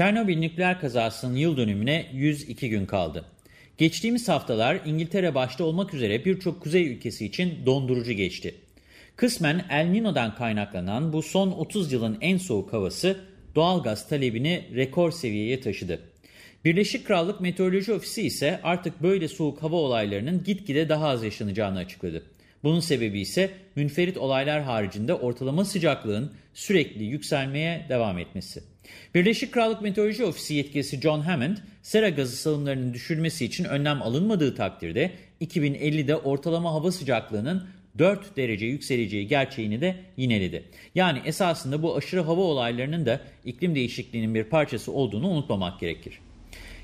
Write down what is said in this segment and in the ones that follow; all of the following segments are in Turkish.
Çernobil nükleer kazasının yıl dönümüne 102 gün kaldı. Geçtiğimiz haftalar İngiltere başta olmak üzere birçok kuzey ülkesi için dondurucu geçti. Kısmen El Niño'dan kaynaklanan bu son 30 yılın en soğuk havası doğalgaz talebini rekor seviyeye taşıdı. Birleşik Krallık Meteoroloji Ofisi ise artık böyle soğuk hava olaylarının gitgide daha az yaşanacağını açıkladı. Bunun sebebi ise münferit olaylar haricinde ortalama sıcaklığın sürekli yükselmeye devam etmesi. Birleşik Krallık Meteoroloji Ofisi yetkilisi John Hammond, sera gazı salımlarının düşürmesi için önlem alınmadığı takdirde 2050'de ortalama hava sıcaklığının 4 derece yükseleceği gerçeğini de yineledi. Yani esasında bu aşırı hava olaylarının da iklim değişikliğinin bir parçası olduğunu unutmamak gerekir.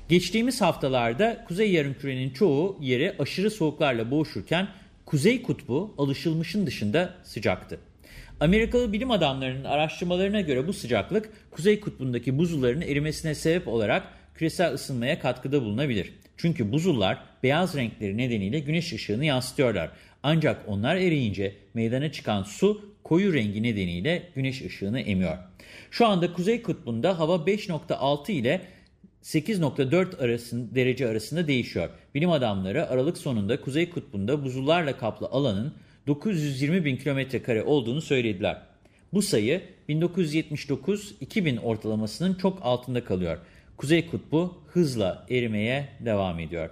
Geçtiğimiz haftalarda Kuzey Yarımküre'nin çoğu yeri aşırı soğuklarla boğuşurken Kuzey Kutbu alışılmışın dışında sıcaktı. Amerikalı bilim adamlarının araştırmalarına göre bu sıcaklık Kuzey Kutbu'ndaki buzulların erimesine sebep olarak küresel ısınmaya katkıda bulunabilir. Çünkü buzullar beyaz renkleri nedeniyle güneş ışığını yansıtıyorlar. Ancak onlar eriyince meydana çıkan su koyu rengi nedeniyle güneş ışığını emiyor. Şu anda Kuzey Kutbu'nda hava 5.6 ile 8.4 arasında, derece arasında değişiyor. Bilim adamları Aralık sonunda Kuzey Kutbu'nda buzullarla kaplı alanın 920 bin kilometre kare olduğunu söylediler. Bu sayı 1979-2000 ortalamasının çok altında kalıyor. Kuzey Kutbu hızla erimeye devam ediyor.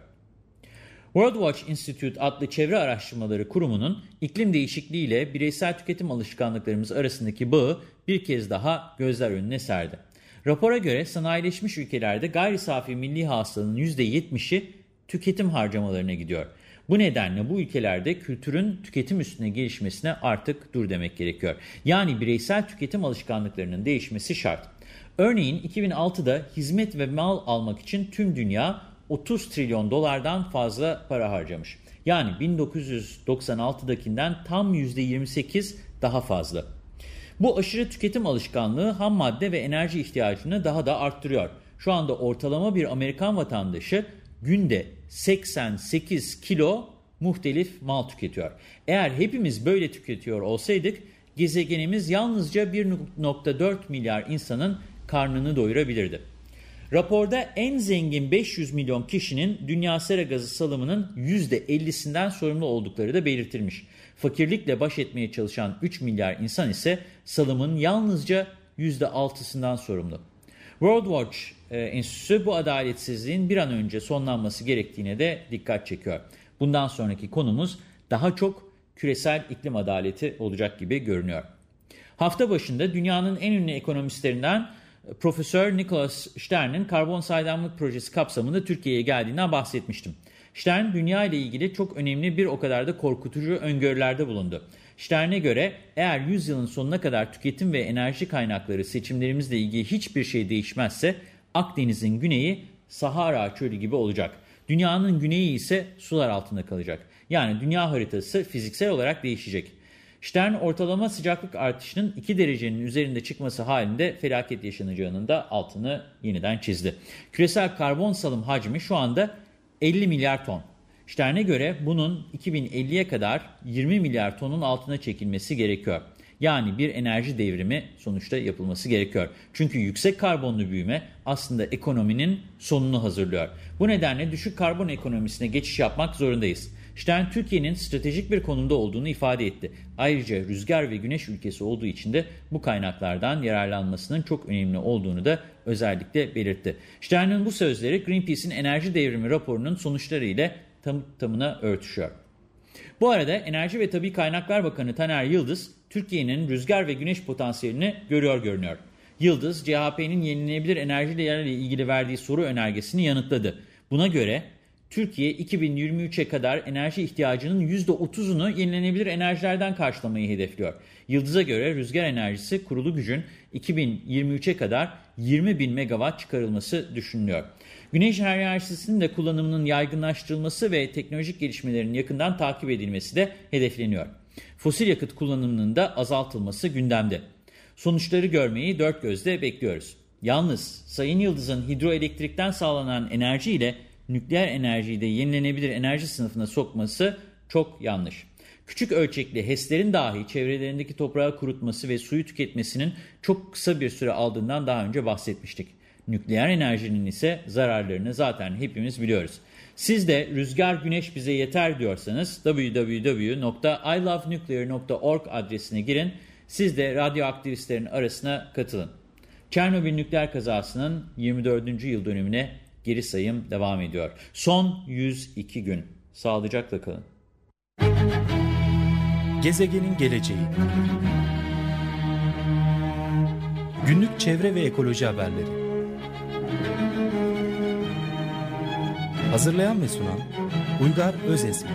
World Watch Institute adlı çevre araştırmaları kurumunun iklim değişikliği ile bireysel tüketim alışkanlıklarımız arasındaki bağı bir kez daha gözler önüne serdi. Rapora göre sanayileşmiş ülkelerde gayri safi milli hasılanın %70'i tüketim harcamalarına gidiyor. Bu nedenle bu ülkelerde kültürün tüketim üstüne gelişmesine artık dur demek gerekiyor. Yani bireysel tüketim alışkanlıklarının değişmesi şart. Örneğin 2006'da hizmet ve mal almak için tüm dünya 30 trilyon dolardan fazla para harcamış. Yani 1996'dakinden tam %28 daha fazla. Bu aşırı tüketim alışkanlığı ham madde ve enerji ihtiyacını daha da arttırıyor. Şu anda ortalama bir Amerikan vatandaşı günde 88 kilo muhtelif mal tüketiyor. Eğer hepimiz böyle tüketiyor olsaydık gezegenimiz yalnızca 1.4 milyar insanın karnını doyurabilirdi. Raporda en zengin 500 milyon kişinin dünya sera gazı salımının %50'sinden sorumlu oldukları da belirtilmiş. Fakirlikle baş etmeye çalışan 3 milyar insan ise salımın yalnızca %6'sından sorumlu. World Watch e, Enstitüsü bu adaletsizliğin bir an önce sonlanması gerektiğine de dikkat çekiyor. Bundan sonraki konumuz daha çok küresel iklim adaleti olacak gibi görünüyor. Hafta başında dünyanın en ünlü ekonomistlerinden Profesör Nicholas Stern'in karbon saydamlık projesi kapsamında Türkiye'ye geldiğinden bahsetmiştim. Stern dünya ile ilgili çok önemli bir o kadar da korkutucu öngörülerde bulundu. Stern'e göre eğer 100 yılın sonuna kadar tüketim ve enerji kaynakları seçimlerimizle ilgili hiçbir şey değişmezse Akdeniz'in güneyi Sahara çölü gibi olacak. Dünyanın güneyi ise sular altında kalacak. Yani dünya haritası fiziksel olarak değişecek. Stern ortalama sıcaklık artışının 2 derecenin üzerinde çıkması halinde felaket yaşanacağının da altını yeniden çizdi. Küresel karbon salım hacmi şu anda 50 milyar ton. Stern'e göre bunun 2050'ye kadar 20 milyar tonun altına çekilmesi gerekiyor. Yani bir enerji devrimi sonuçta yapılması gerekiyor. Çünkü yüksek karbonlu büyüme aslında ekonominin sonunu hazırlıyor. Bu nedenle düşük karbon ekonomisine geçiş yapmak zorundayız. Stern Türkiye'nin stratejik bir konumda olduğunu ifade etti. Ayrıca rüzgar ve güneş ülkesi olduğu için de bu kaynaklardan yararlanmasının çok önemli olduğunu da özellikle belirtti. Stern'ın bu sözleri Greenpeace'in enerji devrimi raporunun sonuçları ile tam tamına örtüşüyor. Bu arada Enerji ve Tabi Kaynaklar Bakanı Taner Yıldız, Türkiye'nin rüzgar ve güneş potansiyelini görüyor görünüyor. Yıldız, CHP'nin yenilenebilir enerjilerle ilgili verdiği soru önergesini yanıtladı. Buna göre Türkiye 2023'e kadar enerji ihtiyacının %30'unu yenilenebilir enerjilerden karşılamayı hedefliyor. Yıldız'a göre rüzgar enerjisi kurulu gücün 2023'e kadar 20 bin megawatt çıkarılması düşünülüyor. Güneş enerjisinin de kullanımının yaygınlaştırılması ve teknolojik gelişmelerin yakından takip edilmesi de hedefleniyor. Fosil yakıt kullanımının da azaltılması gündemde. Sonuçları görmeyi dört gözle bekliyoruz. Yalnız Sayın Yıldız'ın hidroelektrikten sağlanan enerji ile nükleer enerjiyi de yenilenebilir enerji sınıfına sokması çok yanlış. Küçük ölçekli HES'lerin dahi çevrelerindeki toprağı kurutması ve suyu tüketmesinin çok kısa bir süre aldığından daha önce bahsetmiştik. Nükleer enerjinin ise zararlarını zaten hepimiz biliyoruz. Siz de rüzgar güneş bize yeter diyorsanız www.ilovenuclear.org adresine girin. Siz de radyoaktivistlerin arasına katılın. Çernobil nükleer kazasının 24. yıl dönümüne geri sayım devam ediyor. Son 102 gün. Sağlıcakla kalın. Gezegenin geleceği Günlük çevre ve ekoloji haberleri Hazırlayan ve sunan Uygar Özesmi